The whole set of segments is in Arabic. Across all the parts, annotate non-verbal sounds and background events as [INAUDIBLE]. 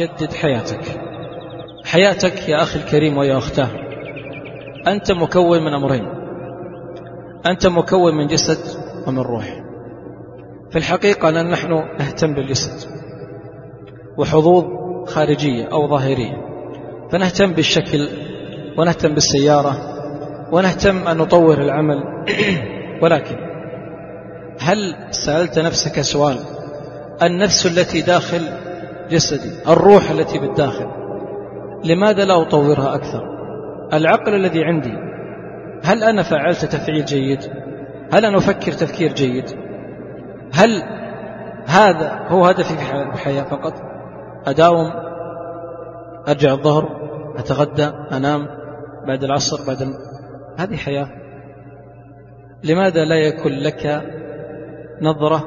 جدد حياتك. حياتك يا أخي الكريم ويا أختاه. أنت مكون من أمرين. أنت مكون من جسد ومن روح. في الحقيقة أن نحن نهتم بالجسد. وحظوظ خارجية أو ظاهرية. فنهتم بالشكل ونهتم بالسيارة ونهتم أن نطور العمل. [CLEARS THROAT] ولكن هل سألت نفسك سؤال؟ النفس التي داخل جسدي الروح التي بالداخل. لماذا لا أطورها أكثر؟ العقل الذي عندي. هل أنا فعلت تفعيل جيد؟ هل أنا أفكر تفكير جيد؟ هل هذا هو هدفي في الحياة فقط؟ أداوم؟ أرجع الظهر؟ أتغدى؟ أنام؟ بعد العصر؟ بعد الم... هذه حياة. لماذا لا يكون لك نظرة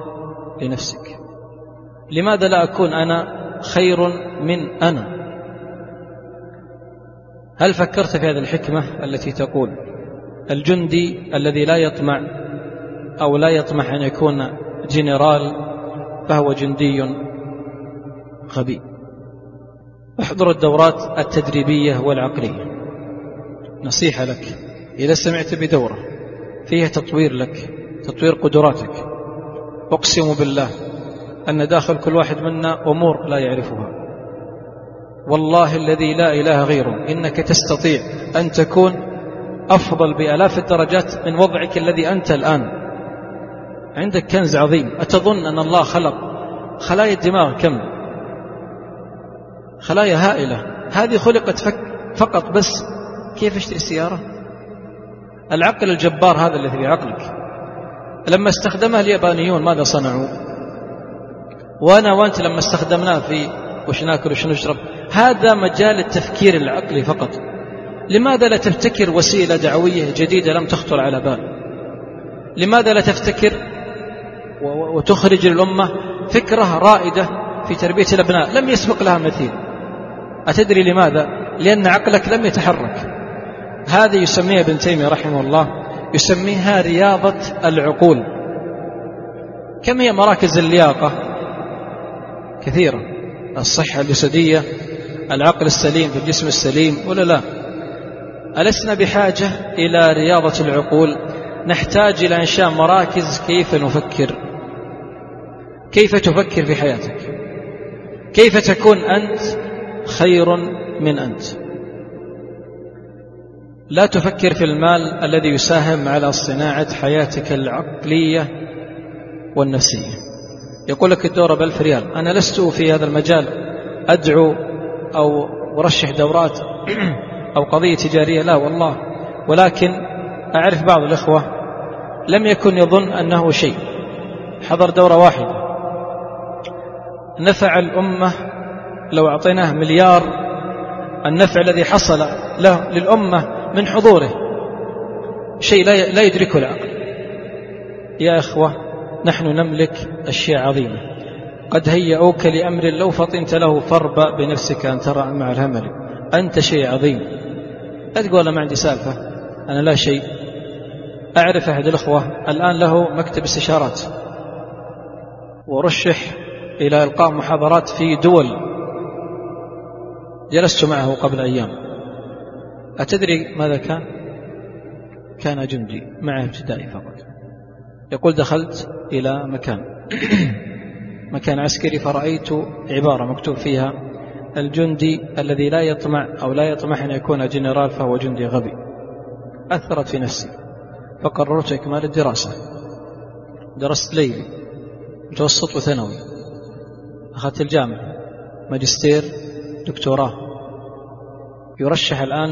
لنفسك؟ لماذا لا أكون أنا خير من أنا. هل فكرت في هذه الحكمة التي تقول الجندي الذي لا يطمع أو لا يطمح أن يكون جنرال فهو جندي غبي؟ احضر الدورات التدريبية والعقلية. نصيحة لك. إذا سمعت بدورة فيها تطوير لك تطوير قدراتك. أقسم بالله أن داخل كل واحد منا أمور لا يعرفها. والله الذي لا إله غيره إنك تستطيع أن تكون أفضل بألاف الدرجات من وضعك الذي أنت الآن. عندك كنز عظيم. أتظن أن الله خلق خلايا الدماغ كم؟ خلايا هائلة. هذه خلقت فقط بس. كيف اشتري سيارة؟ العقل الجبار هذا الذي في عقلك. لما استخدمها اليابانيون ماذا صنعوا؟ وأنا وأنت لما استخدمناه في وش ناكل وش نشرب هذا مجال التفكير العقلي فقط. لماذا لا تبتكر وسيلة دعوية جديدة لم تخطر على بال؟ لماذا لا تفتكر وتخرج للأمة فكرة رائدة في تربية الأبناء؟ لم يسبق لها مثيل. أتدري لماذا؟ لأن عقلك لم يتحرك. هذه يسميها ابن تيمية رحمه الله يسميها رياضة العقول. كم هي مراكز اللياقة؟ كثيرة. الصحة الجسدية العقل السليم في الجسم السليم ولا لا؟ ألسنا بحاجة إلى رياضة العقول. نحتاج إلى إنشاء مراكز كيف نفكر. كيف تفكر في حياتك؟ كيف تكون أنت خير من أنت؟ لا تفكر في المال الذي يساهم على صناعة حياتك العقلية والنفسية. يقول لك الدورة بألف ريال أنا لست في هذا المجال أدعو أو أرشح دورات [CLEARS THROAT] أو قضية تجارية لا والله. ولكن أعرف بعض الإخوة لم يكن يظن أنه شيء. حضر دورة واحدة. نفع الأمة لو أعطيناه مليار النفع الذي حصل له للأمة من حضوره. شيء لا يدركه العقل. يا إخوة نحن نملك أشياء عظيمة. قد هيئوك لأمر لو فطنت له فاربأ بنفسك أن ترى مع الهمل. أنت شيء عظيم. لا تقول ما عندي سالفة. أنا لا شيء. أعرف أحد الأخوة الآن له مكتب استشارات. ورشح إلى إلقاء محاضرات في دول جلست معه قبل أيام. أتدري ماذا كان؟ كان جندي معه ابتدائي فقط. يقول دخلت إلى مكان. [CLEARS THROAT] مكان عسكري فرأيت عبارة مكتوب فيها الجندي الذي لا يطمع أو لا يطمح أن يكون جنرال فهو جندي غبي. أثرت في نفسي. فقررت إكمال الدراسة. درست ليلي. متوسط وثانوي. أخذت الجامعة. ماجستير دكتوراه. يرشح الآن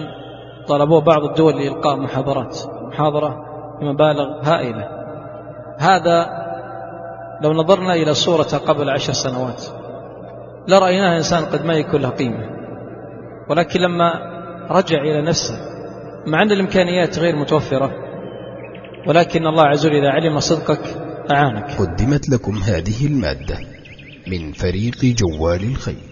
طلبوه بعض الدول لإلقاء محاضرات. محاضرة بمبالغ هائلة. هذا لو نظرنا إلى صورته قبل عشر سنوات لرأيناه إنسان قد ما يكون له قيمة. ولكن لما رجع إلى نفسه مع أن الإمكانيات غير متوفرة ولكن الله عز وجل إذا علم صدقك أعانك. قدمت لكم هذه المادة من فريق جوال الخير.